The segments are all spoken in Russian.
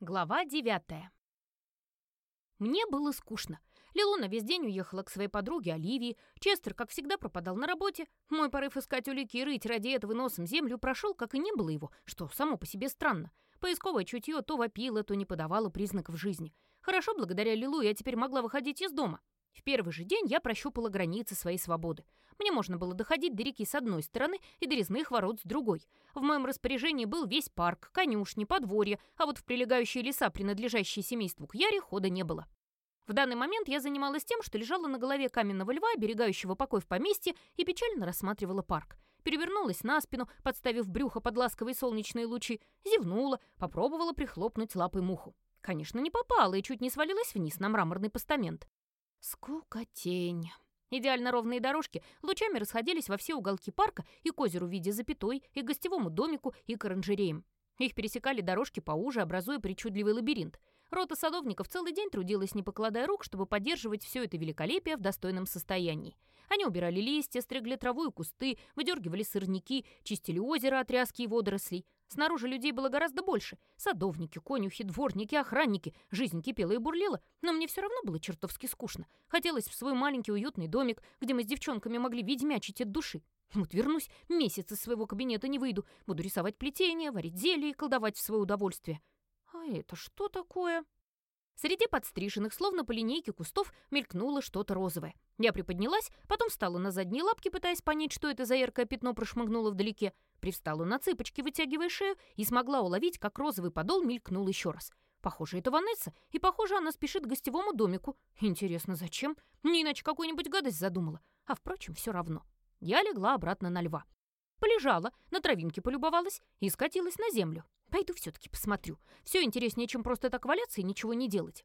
Глава девятая. Мне было скучно. Лилуна весь день уехала к своей подруге Оливии. Честер, как всегда, пропадал на работе. Мой порыв искать улики и рыть ради этого носом землю прошел, как и не было его, что само по себе странно. Поисковое чутье то вопило, то не подавало признаков жизни. Хорошо, благодаря Лилу я теперь могла выходить из дома. В первый же день я прощупала границы своей свободы. Мне можно было доходить до реки с одной стороны и до резных ворот с другой. В моем распоряжении был весь парк, конюшни, подворье, а вот в прилегающие леса, принадлежащие семейству Кьяри, хода не было. В данный момент я занималась тем, что лежала на голове каменного льва, оберегающего покой в поместье, и печально рассматривала парк. Перевернулась на спину, подставив брюхо под ласковые солнечные лучи, зевнула, попробовала прихлопнуть лапой муху. Конечно, не попала и чуть не свалилась вниз на мраморный постамент. Скукотень. Идеально ровные дорожки лучами расходились во все уголки парка и к озеру в виде запятой, и к гостевому домику, и к оранжереям. Их пересекали дорожки поуже, образуя причудливый лабиринт. Рота садовников целый день трудилась, не покладая рук, чтобы поддерживать все это великолепие в достойном состоянии. Они убирали листья, стригли траву и кусты, выдергивали сорняки, чистили озеро от ряски и водорослей. Снаружи людей было гораздо больше. Садовники, конюхи, дворники, охранники. Жизнь кипела и бурлила, но мне все равно было чертовски скучно. Хотелось в свой маленький уютный домик, где мы с девчонками могли ведьмячить от души. Вот вернусь, месяц из своего кабинета не выйду. Буду рисовать плетение, варить зелье и колдовать в свое удовольствие. А это что такое? Среди подстриженных, словно по линейке кустов, мелькнуло что-то розовое. Я приподнялась, потом встала на задние лапки, пытаясь понять, что это за яркое пятно прошмыгнуло вдалеке, привстала на цыпочки, вытягивая шею, и смогла уловить, как розовый подол мелькнул еще раз. Похоже, это Ванесса, и, похоже, она спешит к гостевому домику. Интересно, зачем? Не иначе какую-нибудь гадость задумала. А, впрочем, все равно. Я легла обратно на льва. Полежала, на травинке полюбовалась и скатилась на землю. Пойду все-таки посмотрю. Все интереснее, чем просто так валяться и ничего не делать.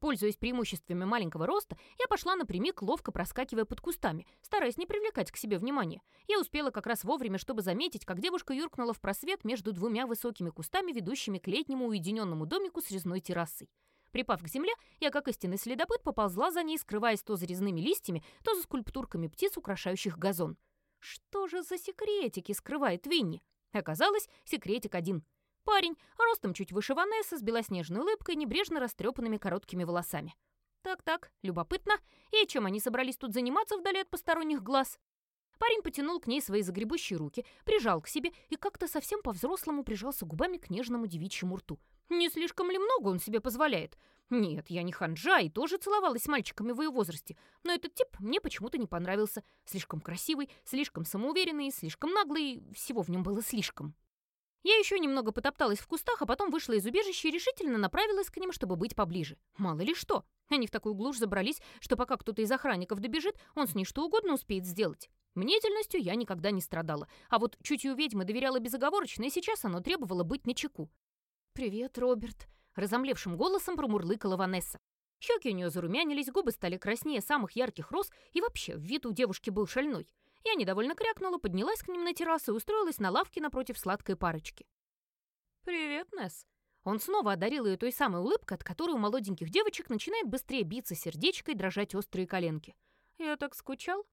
Пользуясь преимуществами маленького роста, я пошла напрямик, ловко проскакивая под кустами, стараясь не привлекать к себе внимания. Я успела как раз вовремя, чтобы заметить, как девушка юркнула в просвет между двумя высокими кустами, ведущими к летнему уединенному домику с резной террасой. Припав к земле, я, как истинный следопыт, поползла за ней, скрываясь то за резными листьями, то за скульптурками птиц, украшающих газон. Что же за секретики скрывает Винни? Оказалось, секретик один — Парень, ростом чуть выше Ванессы, с белоснежной улыбкой, небрежно растрепанными короткими волосами. Так-так, любопытно. И чем они собрались тут заниматься вдали от посторонних глаз? Парень потянул к ней свои загребущие руки, прижал к себе и как-то совсем по-взрослому прижался губами к нежному девичьему рту. Не слишком ли много он себе позволяет? Нет, я не ханжа и тоже целовалась с мальчиками в ее возрасте, но этот тип мне почему-то не понравился. Слишком красивый, слишком самоуверенный, слишком наглый, всего в нем было слишком. Я еще немного потопталась в кустах, а потом вышла из убежища и решительно направилась к ним, чтобы быть поближе. Мало ли что. Они в такую глушь забрались, что пока кто-то из охранников добежит, он с ней что угодно успеет сделать. Мнительностью я никогда не страдала, а вот чутью ведьмы доверяла безоговорочно, и сейчас оно требовало быть начеку. «Привет, Роберт», — разомлевшим голосом промурлыкала Ванесса. Щеки у нее зарумянились, губы стали краснее самых ярких роз, и вообще вид у девушки был шальной. Я недовольно крякнула, поднялась к ним на террасу и устроилась на лавке напротив сладкой парочки. «Привет, Несс». Он снова одарил ее той самой улыбкой, от которой у молоденьких девочек начинает быстрее биться сердечко и дрожать острые коленки. «Я так скучал?»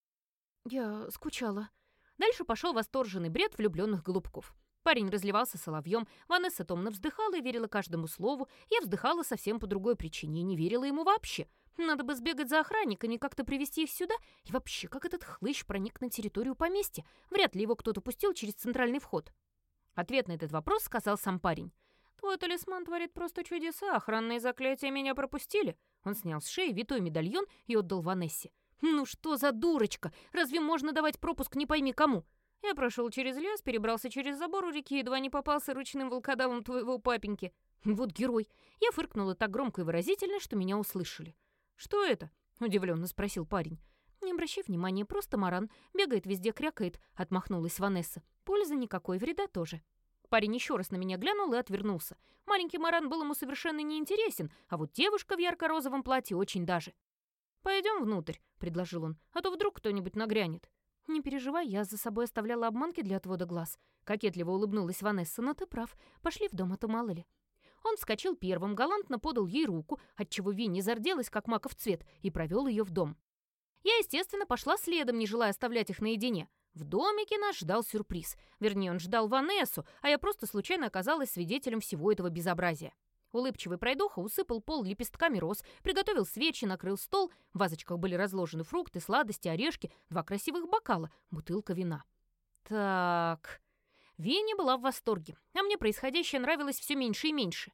«Я скучала». Дальше пошел восторженный бред влюбленных голубков. Парень разливался соловьем, Ванесса томно вздыхала и верила каждому слову. Я вздыхала совсем по другой причине и не верила ему вообще — надо бы сбегать за охранниками, как-то привести их сюда. И вообще, как этот хлыщ проник на территорию поместья? Вряд ли его кто-то пустил через центральный вход. Ответ на этот вопрос сказал сам парень. «Твой талисман творит просто чудеса, охранные заклятия меня пропустили». Он снял с шеи витой медальон и отдал Ванессе. «Ну что за дурочка? Разве можно давать пропуск не пойми кому?» Я прошел через лес, перебрался через забор у реки, едва не попался ручным волкодавом твоего папеньки. Вот герой. Я фыркнула так громко и выразительно, что меня услышали. «Что это?» — удивленно спросил парень. «Не обращай внимания, просто маран. Бегает везде, крякает», — отмахнулась Ванесса. «Пользы никакой, вреда тоже». Парень еще раз на меня глянул и отвернулся. Маленький маран был ему совершенно неинтересен, а вот девушка в ярко-розовом платье очень даже. «Пойдем внутрь», — предложил он, — «а то вдруг кто-нибудь нагрянет». «Не переживай, я за собой оставляла обманки для отвода глаз», — кокетливо улыбнулась Ванесса, но ты прав. Пошли в дом, а то мало ли. Он вскочил первым, галантно подал ей руку, отчего Винни зарделась, как маков цвет, и провел ее в дом. Я, естественно, пошла следом, не желая оставлять их наедине. В домике нас ждал сюрприз. Вернее, он ждал Ванессу, а я просто случайно оказалась свидетелем всего этого безобразия. Улыбчивый пройдоха усыпал пол лепестками роз, приготовил свечи, накрыл стол. В вазочках были разложены фрукты, сладости, орешки, два красивых бокала, бутылка вина. Так... Веня была в восторге, а мне происходящее нравилось все меньше и меньше.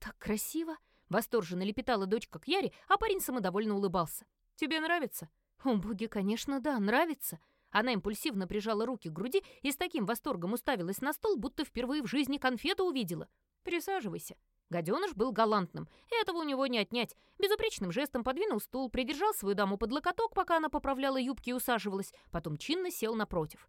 «Так красиво!» — восторженно лепетала дочка к Яре, а парень самодовольно улыбался. «Тебе нравится?» «О, боги, конечно, да, нравится!» Она импульсивно прижала руки к груди и с таким восторгом уставилась на стол, будто впервые в жизни конфету увидела. «Присаживайся». Гаденыш был галантным, этого у него не отнять. Безупречным жестом подвинул стул, придержал свою даму под локоток, пока она поправляла юбки и усаживалась, потом чинно сел напротив.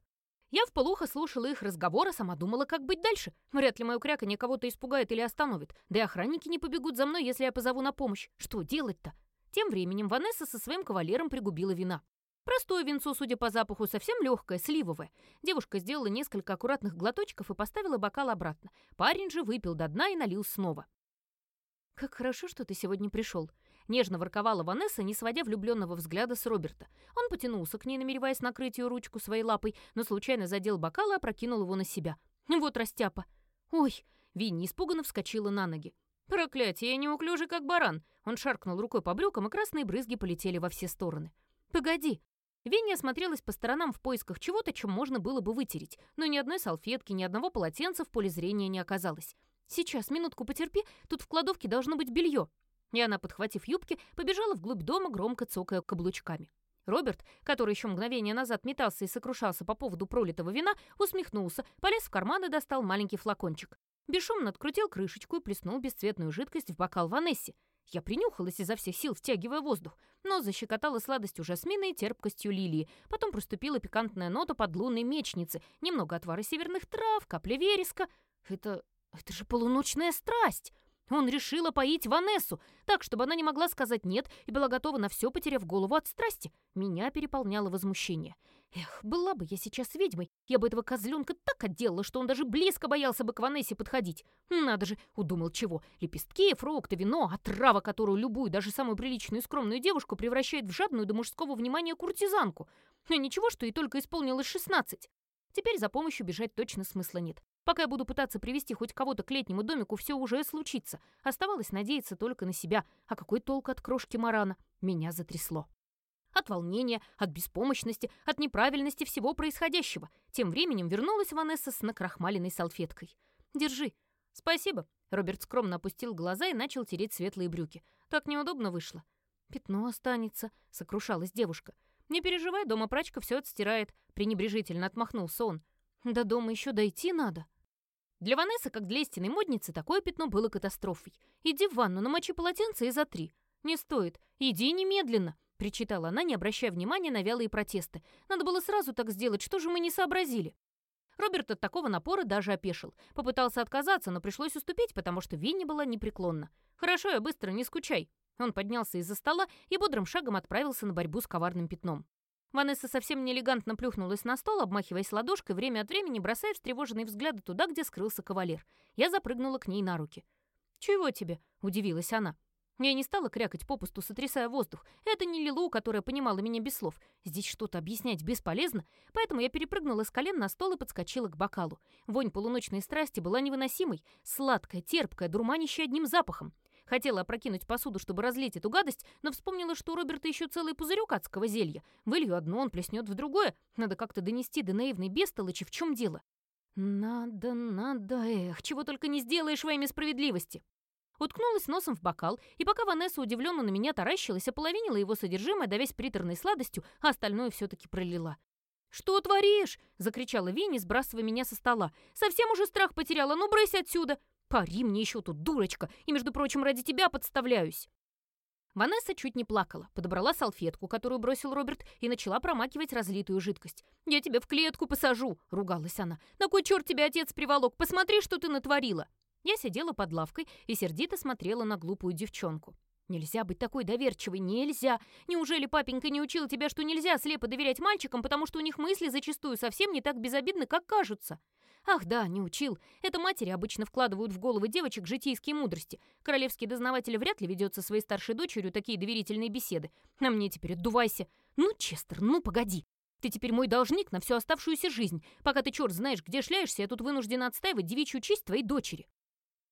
Я вполуха слушала их разговор, а сама думала, как быть дальше. Вряд ли мое кряканье кого-то испугает или остановит. Да и охранники не побегут за мной, если я позову на помощь. Что делать-то? Тем временем Ванесса со своим кавалером пригубила вина. Простое винцо, судя по запаху, совсем легкое, сливовое. Девушка сделала несколько аккуратных глоточков и поставила бокал обратно. Парень же выпил до дна и налил снова. «Как хорошо, что ты сегодня пришел», Нежно ворковала Ванесса, не сводя влюбленного взгляда с Роберта. Он потянулся к ней, намереваясь накрыть ее ручку своей лапой, но случайно задел бокал и опрокинул его на себя. Вот растяпа. «Ой!» Винни испуганно вскочила на ноги. «Проклятие, я неуклюжий, как баран!» Он шаркнул рукой по брюкам, и красные брызги полетели во все стороны. «Погоди!» Винни осмотрелась по сторонам в поисках чего-то, чем можно было бы вытереть, но ни одной салфетки, ни одного полотенца в поле зрения не оказалось. «Сейчас, минутку потерпи, тут в кладовке должно быть белье. И она, подхватив юбки, побежала вглубь дома, громко цокая каблучками. Роберт, который еще мгновение назад метался и сокрушался по поводу пролитого вина, усмехнулся, полез в карман и достал маленький флакончик. Бесшумно открутил крышечку и плеснул бесцветную жидкость в бокал Ванесси. Я принюхалась изо всех сил, втягивая воздух, но защекотала сладостью жасмина и терпкостью лилии. Потом проступила пикантная нота подлунной мечницы, немного отвара северных трав, капля вереска. Это... это же полуночная страсть! Он решил опоить Ванессу, так, чтобы она не могла сказать «нет» и была готова на все, потеряв голову от страсти. Меня переполняло возмущение. Эх, была бы я сейчас ведьмой, я бы этого козленка так отделала, что он даже близко боялся бы к Ванессе подходить. Надо же, удумал чего. Лепестки, фрукты, вино, отрава, которую любую, даже самую приличную и скромную девушку превращает в жадную до мужского внимания куртизанку. Но ничего, что ей только исполнилось шестнадцать. Теперь за помощью бежать точно смысла нет. Пока я буду пытаться привести хоть кого-то к летнему домику, все уже случится. Оставалось надеяться только на себя. А какой толк от крошки Марана? Меня затрясло. От волнения, от беспомощности, от неправильности всего происходящего. Тем временем вернулась Ванесса с накрахмаленной салфеткой. «Держи». «Спасибо». Роберт скромно опустил глаза и начал тереть светлые брюки. «Так неудобно вышло». «Пятно останется», — сокрушалась девушка. «Не переживай, дома прачка все отстирает», — пренебрежительно отмахнулся он. «До дома еще дойти надо». Для Ванессы, как для истинной модницы, такое пятно было катастрофой. «Иди в ванну, намочи полотенце и затри». «Не стоит. Иди немедленно», — причитала она, не обращая внимания на вялые протесты. «Надо было сразу так сделать, что же мы не сообразили?» Роберт от такого напора даже опешил. Попытался отказаться, но пришлось уступить, потому что Винни была непреклонна. «Хорошо, я быстро, не скучай». Он поднялся из-за стола и бодрым шагом отправился на борьбу с коварным пятном. Ванесса совсем неэлегантно плюхнулась на стол, обмахиваясь ладошкой, время от времени бросая встревоженные взгляды туда, где скрылся кавалер. Я запрыгнула к ней на руки. «Чего тебе?» — удивилась она. Я не стала крякать попусту, сотрясая воздух. Это не Лилу, которая понимала меня без слов. Здесь что-то объяснять бесполезно, поэтому я перепрыгнула с колен на стол и подскочила к бокалу. Вонь полуночной страсти была невыносимой, сладкая, терпкая, дурманящая одним запахом. Хотела опрокинуть посуду, чтобы разлить эту гадость, но вспомнила, что у Роберта еще целый пузырек адского зелья. Вылью одно, он плеснет в другое. Надо как-то донести до наивной бестолочи, в чем дело. Надо, надо, эх, чего только не сделаешь во имя справедливости. Уткнулась носом в бокал, и пока Ванесса удивленно на меня таращилась, ополовинила его содержимое, давясь приторной сладостью, а остальное все-таки пролила. «Что творишь?» — закричала Винни, сбрасывая меня со стола. «Совсем уже страх потеряла, ну брысь отсюда!» Пари мне еще тут, дурочка, и, между прочим, ради тебя подставляюсь. Ванесса чуть не плакала, подобрала салфетку, которую бросил Роберт, и начала промакивать разлитую жидкость. «Я тебя в клетку посажу!» — ругалась она. «На кой черт тебя отец приволок? Посмотри, что ты натворила!» Я сидела под лавкой и сердито смотрела на глупую девчонку. «Нельзя быть такой доверчивой, нельзя! Неужели папенька не учил тебя, что нельзя слепо доверять мальчикам, потому что у них мысли зачастую совсем не так безобидны, как кажутся?» Ах да, не учил. Это матери обычно вкладывают в головы девочек житейские мудрости. Королевский дознаватель вряд ли ведет со своей старшей дочерью такие доверительные беседы. А мне теперь отдувайся. Ну, Честер, ну погоди. Ты теперь мой должник на всю оставшуюся жизнь. Пока ты черт знаешь, где шляешься, я тут вынуждена отстаивать девичью честь твоей дочери.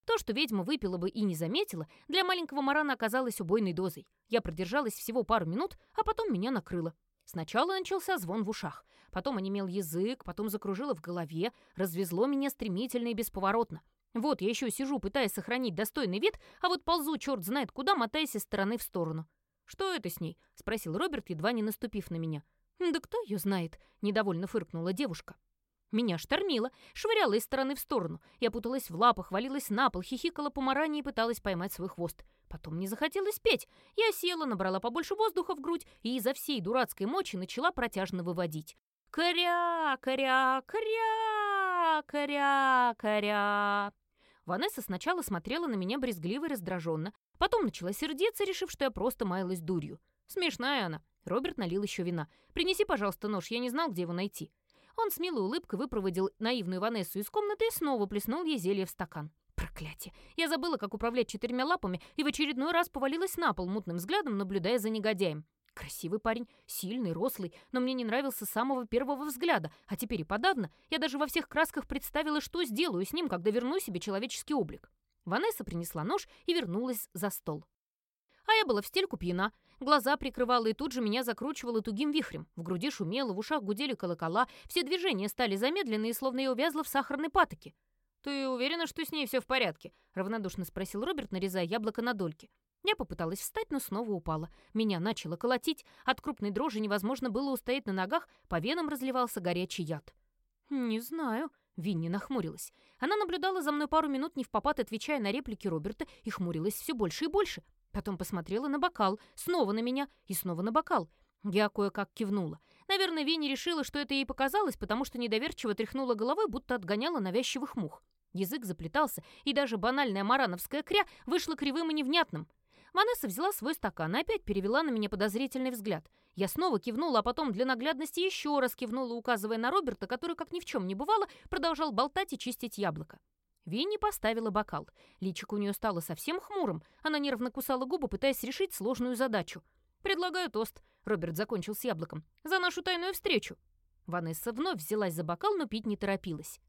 То, что ведьма выпила бы и не заметила, для маленького марана оказалось убойной дозой. Я продержалась всего пару минут, а потом меня накрыло. Сначала начался звон в ушах, потом онемел язык, потом закружило в голове, развезло меня стремительно и бесповоротно. Вот я еще сижу, пытаясь сохранить достойный вид, а вот ползу черт знает куда, мотаясь из стороны в сторону. «Что это с ней?» — спросил Роберт, едва не наступив на меня. «Да кто ее знает?» — недовольно фыркнула девушка. Меня штормило, швыряло из стороны в сторону. Я путалась в лапах, валилась на пол, хихикала по маране и пыталась поймать свой хвост. Потом не захотелось петь. Я села, набрала побольше воздуха в грудь и изо всей дурацкой мочи начала протяжно выводить. «Коря, коря, коря, коря, коря». Ванесса сначала смотрела на меня брезгливо и раздраженно, потом начала сердиться, решив, что я просто маялась дурью. Смешная она. Роберт налил еще вина. «Принеси, пожалуйста, нож, я не знал, где его найти». Он с милой улыбкой выпроводил наивную Ванессу из комнаты и снова плеснул ей зелье в стакан. Проклятие! Я забыла, как управлять четырьмя лапами, и в очередной раз повалилась на пол мутным взглядом, наблюдая за негодяем. Красивый парень, сильный, рослый, но мне не нравился с самого первого взгляда, а теперь и подавно. Я даже во всех красках представила, что сделаю с ним, когда верну себе человеческий облик. Ванесса принесла нож и вернулась за стол. Я была в стельку пьяна, Глаза прикрывала и тут же меня закручивало тугим вихрем. В груди шумело, в ушах гудели колокола, все движения стали замедленные, словно я увязла в сахарной патоке. «Ты уверена, что с ней все в порядке?» — равнодушно спросил Роберт, нарезая яблоко на дольки. Я попыталась встать, но снова упала. Меня начало колотить. От крупной дрожи невозможно было устоять на ногах, по венам разливался горячий яд. «Не знаю», — Винни нахмурилась. Она наблюдала за мной пару минут, не в попад, отвечая на реплики Роберта, и хмурилась все больше и больше. Потом посмотрела на бокал, снова на меня и снова на бокал. Я кое-как кивнула. Наверное, Винни решила, что это ей показалось, потому что недоверчиво тряхнула головой, будто отгоняла навязчивых мух. Язык заплетался, и даже банальная марановская кря вышла кривым и невнятным. Ванесса взяла свой стакан и опять перевела на меня подозрительный взгляд. Я снова кивнула, а потом для наглядности еще раз кивнула, указывая на Роберта, который, как ни в чем не бывало, продолжал болтать и чистить яблоко. Винни поставила бокал. Личико у нее стало совсем хмурым. Она нервно кусала губы, пытаясь решить сложную задачу. «Предлагаю тост», — Роберт закончил с яблоком, — «за нашу тайную встречу». Ванесса вновь взялась за бокал, но пить не торопилась.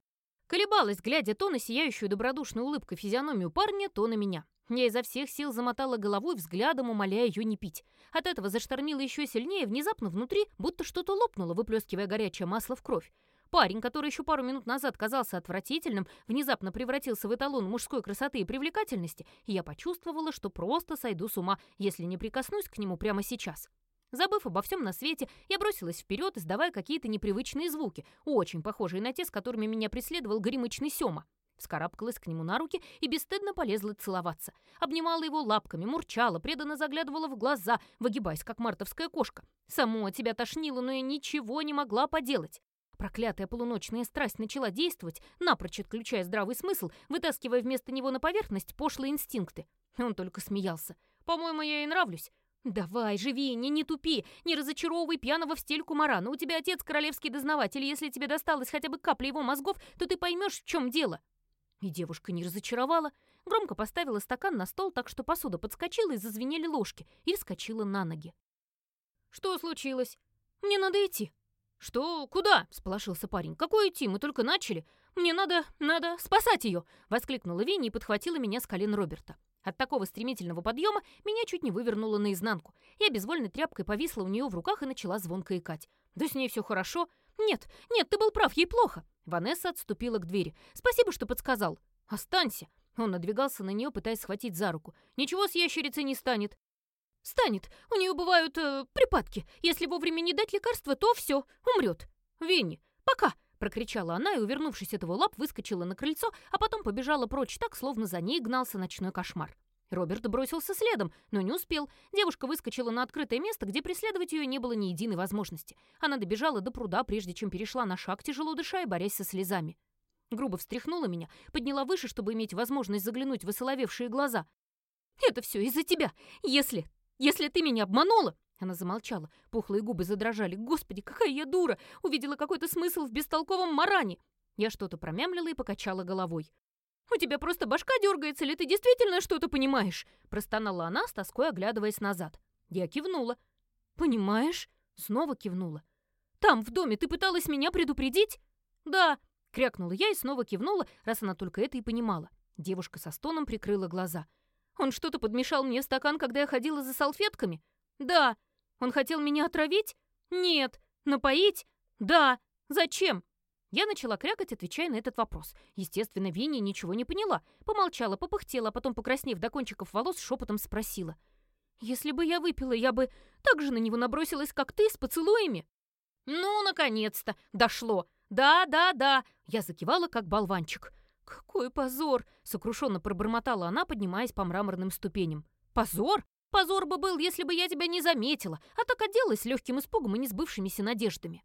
Колебалась, глядя то на сияющую добродушную улыбкой физиономию парня, то на меня. Я изо всех сил замотала головой, взглядом умоляя ее не пить. От этого заштормило еще сильнее, внезапно внутри будто что-то лопнуло, выплескивая горячее масло в кровь. Парень, который еще пару минут назад казался отвратительным, внезапно превратился в эталон мужской красоты и привлекательности, и я почувствовала, что просто сойду с ума, если не прикоснусь к нему прямо сейчас. Забыв обо всем на свете, я бросилась вперед, издавая какие-то непривычные звуки, очень похожие на те, с которыми меня преследовал горемычный Сёма. Вскарабкалась к нему на руки и бесстыдно полезла целоваться. Обнимала его лапками, мурчала, преданно заглядывала в глаза, выгибаясь, как мартовская кошка. Саму от тебя тошнило, но я ничего не могла поделать. Проклятая полуночная страсть начала действовать, напрочь отключая здравый смысл, вытаскивая вместо него на поверхность пошлые инстинкты. Он только смеялся. «По-моему, я ей нравлюсь». «Давай, живи, не, не тупи, не разочаровывай пьяного в стельку Марана. У тебя отец королевский дознаватель, если тебе досталось хотя бы капля его мозгов, то ты поймешь, в чем дело». И девушка не разочаровала. Громко поставила стакан на стол, так что посуда подскочила и зазвенели ложки, и вскочила на ноги. «Что случилось? Мне надо идти», «Что? Куда?» — сполошился парень. «Какой идти? Мы только начали. Мне надо... надо спасать ее!» — воскликнула Винни и подхватила меня с колен Роберта. От такого стремительного подъема меня чуть не вывернуло наизнанку. Я безвольной тряпкой повисла у нее в руках и начала звонко икать. «Да с ней все хорошо?» «Нет, нет, ты был прав, ей плохо!» Ванесса отступила к двери. «Спасибо, что подсказал!» «Останься!» Он надвигался на нее, пытаясь схватить за руку. «Ничего с ящерицей не станет. Станет. У нее бывают э, припадки. Если вовремя не дать лекарства, то все, умрет. Винни, пока!» Прокричала она и, увернувшись от его лап, выскочила на крыльцо, а потом побежала прочь так, словно за ней гнался ночной кошмар. Роберт бросился следом, но не успел. Девушка выскочила на открытое место, где преследовать ее не было ни единой возможности. Она добежала до пруда, прежде чем перешла на шаг, тяжело дыша и борясь со слезами. Грубо встряхнула меня, подняла выше, чтобы иметь возможность заглянуть в осоловевшие глаза. «Это все из-за тебя. Если если ты меня обманула...» Она замолчала, пухлые губы задрожали. «Господи, какая я дура! Увидела какой-то смысл в бестолковом маране!» Я что-то промямлила и покачала головой. «У тебя просто башка дергается, или ты действительно что-то понимаешь?» Простонала она, с тоской оглядываясь назад. Я кивнула. «Понимаешь?» Снова кивнула. «Там, в доме, ты пыталась меня предупредить?» «Да», — крякнула я и снова кивнула, раз она только это и понимала. Девушка со стоном прикрыла глаза. «Он что-то подмешал мне стакан, когда я ходила за салфетками?» «Да». «Он хотел меня отравить?» «Нет». «Напоить?» «Да». «Зачем?» Я начала крякать, отвечая на этот вопрос. Естественно, Винни ничего не поняла. Помолчала, попыхтела, а потом, покраснев до кончиков волос, шепотом спросила. «Если бы я выпила, я бы так же на него набросилась, как ты, с поцелуями?» «Ну, наконец-то! Дошло! Да, да, да!» Я закивала, как болванчик. «Какой позор!» — сокрушенно пробормотала она, поднимаясь по мраморным ступеням. «Позор? Позор бы был, если бы я тебя не заметила, а так оделась легким испугом и несбывшимися надеждами».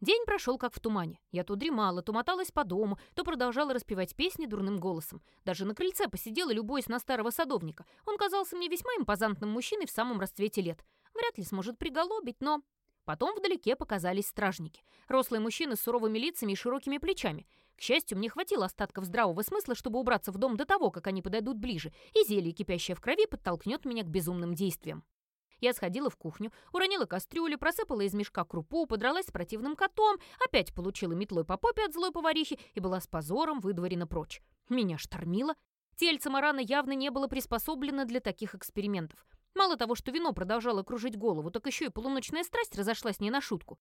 День прошел как в тумане. Я то дремала, то моталась по дому, то продолжала распевать песни дурным голосом. Даже на крыльце посидела, любуясь на старого садовника. Он казался мне весьма импозантным мужчиной в самом расцвете лет. Вряд ли сможет приголобить, но... Потом вдалеке показались стражники. Рослые мужчины с суровыми лицами и широкими плечами. К счастью, мне хватило остатков здравого смысла, чтобы убраться в дом до того, как они подойдут ближе, и зелье, кипящее в крови, подтолкнет меня к безумным действиям. Я сходила в кухню, уронила кастрюлю, просыпала из мешка крупу, подралась с противным котом, опять получила метлой по попе от злой поварихи и была с позором выдворена прочь. Меня штормило. Тельце Марана явно не было приспособлено для таких экспериментов. Мало того, что вино продолжало кружить голову, так еще и полуночная страсть разошлась не на шутку.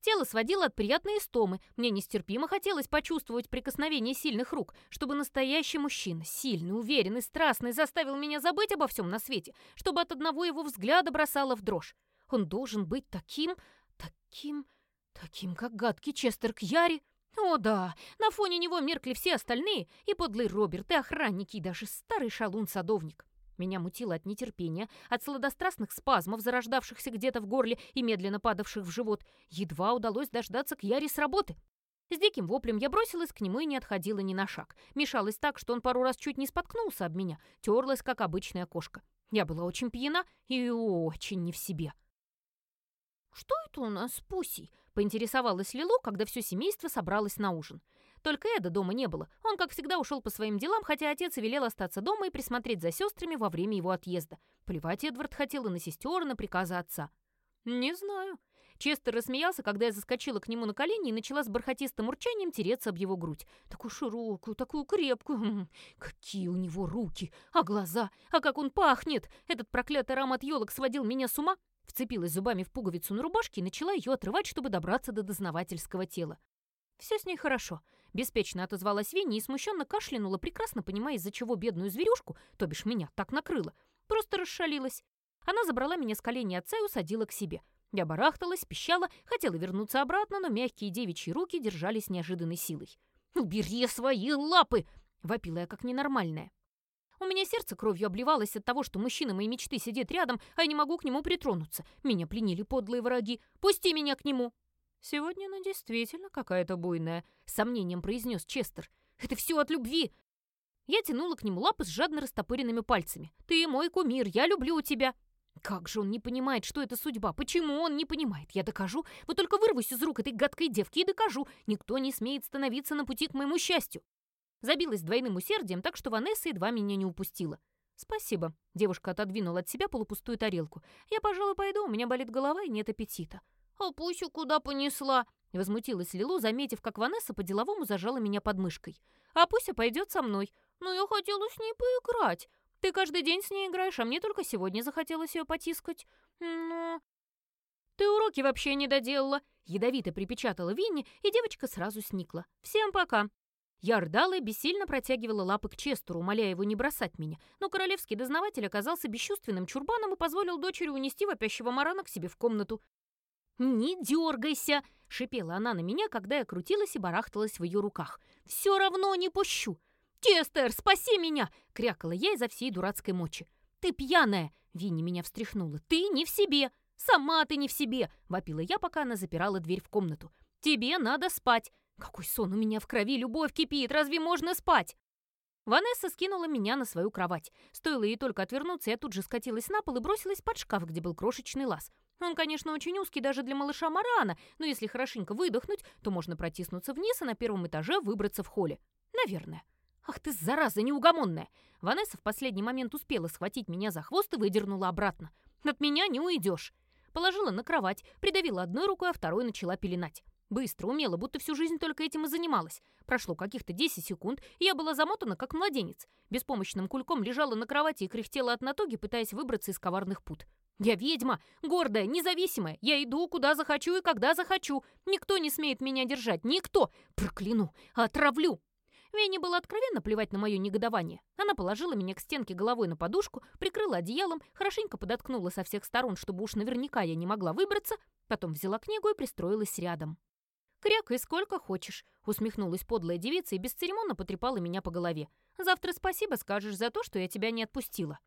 Тело сводило от приятной истомы. Мне нестерпимо хотелось почувствовать прикосновение сильных рук, чтобы настоящий мужчина, сильный, уверенный, страстный, заставил меня забыть обо всем на свете, чтобы от одного его взгляда бросало в дрожь. Он должен быть таким, таким, таким, как гадкий Честер Кьяри. О да, на фоне него меркли все остальные, и подлый Роберт, и охранники, и даже старый шалун-садовник. Меня мутило от нетерпения, от сладострастных спазмов, зарождавшихся где-то в горле и медленно падавших в живот. Едва удалось дождаться к Яре с работы. С диким воплем я бросилась к нему и не отходила ни на шаг. Мешалась так, что он пару раз чуть не споткнулся об меня, терлась, как обычная кошка. Я была очень пьяна и очень не в себе. «Что это у нас с Пусей?» — поинтересовалась Лилу, когда все семейство собралось на ужин. Только Эда дома не было. Он, как всегда, ушел по своим делам, хотя отец велел остаться дома и присмотреть за сестрами во время его отъезда. Плевать Эдвард хотел и на сестер, и на приказы отца. «Не знаю». Честер рассмеялся, когда я заскочила к нему на колени и начала с бархатистым урчанием тереться об его грудь. Такую широкую, такую крепкую. Какие у него руки! А глаза! А как он пахнет! Этот проклятый аромат елок сводил меня с ума. Вцепилась зубами в пуговицу на рубашке и начала ее отрывать, чтобы добраться до дознавательского тела. Все с ней хорошо. Беспечно отозвалась Винни и смущенно кашлянула, прекрасно понимая, из-за чего бедную зверюшку, то бишь меня, так накрыла. Просто расшалилась. Она забрала меня с коленей отца и усадила к себе. Я барахталась, пищала, хотела вернуться обратно, но мягкие девичьи руки держались неожиданной силой. «Убери свои лапы!» — вопила я как ненормальная. У меня сердце кровью обливалось от того, что мужчина моей мечты сидит рядом, а я не могу к нему притронуться. Меня пленили подлые враги. Пусти меня к нему!» «Сегодня она действительно какая-то буйная», — сомнением произнес Честер. «Это все от любви!» Я тянула к нему лапы с жадно растопыренными пальцами. «Ты мой кумир, я люблю тебя!» Как же он не понимает, что это судьба? Почему он не понимает? Я докажу. Вот только вырвусь из рук этой гадкой девки и докажу. Никто не смеет становиться на пути к моему счастью. Забилась двойным усердием, так что Ванесса едва меня не упустила. «Спасибо», — девушка отодвинула от себя полупустую тарелку. «Я, пожалуй, пойду, у меня болит голова и нет аппетита». «А Пусю куда понесла?» — возмутилась Лилу, заметив, как Ванесса по-деловому зажала меня под мышкой. «А Пуся пойдет со мной. Но я хотела с ней поиграть. Ты каждый день с ней играешь, а мне только сегодня захотелось ее потискать. Но...» «Ты уроки вообще не доделала!» — ядовито припечатала Винни, и девочка сразу сникла. «Всем пока!» Я рдала и бессильно протягивала лапы к Честеру, умоляя его не бросать меня, но королевский дознаватель оказался бесчувственным чурбаном и позволил дочери унести вопящего марана к себе в комнату. «Не дергайся!» — шипела она на меня, когда я крутилась и барахталась в ее руках. «Все равно не пущу!» «Честер, спаси меня!» — крякала я изо всей дурацкой мочи. «Ты пьяная!» — Винни меня встряхнула. «Ты не в себе! Сама ты не в себе!» — вопила я, пока она запирала дверь в комнату. «Тебе надо спать!» «Какой сон у меня в крови! Любовь кипит! Разве можно спать?» Ванесса скинула меня на свою кровать. Стоило ей только отвернуться, я тут же скатилась на пол и бросилась под шкаф, где был крошечный лаз. Он, конечно, очень узкий даже для малыша Марана, но если хорошенько выдохнуть, то можно протиснуться вниз и на первом этаже выбраться в холле. Наверное. Ах ты, зараза неугомонная! Ванесса в последний момент успела схватить меня за хвост и выдернула обратно. От меня не уйдешь. Положила на кровать, придавила одной рукой, а второй начала пеленать. Быстро, умело, будто всю жизнь только этим и занималась. Прошло каких-то 10 секунд, и я была замотана, как младенец. Беспомощным кульком лежала на кровати и кряхтела от натуги, пытаясь выбраться из коварных пут. Я ведьма, гордая, независимая. Я иду, куда захочу и когда захочу. Никто не смеет меня держать, никто. Прокляну, отравлю. Вене было откровенно плевать на мое негодование. Она положила меня к стенке головой на подушку, прикрыла одеялом, хорошенько подоткнула со всех сторон, чтобы уж наверняка я не могла выбраться, потом взяла книгу и пристроилась рядом. «Крякай сколько хочешь», — усмехнулась подлая девица и бесцеремонно потрепала меня по голове. «Завтра спасибо скажешь за то, что я тебя не отпустила».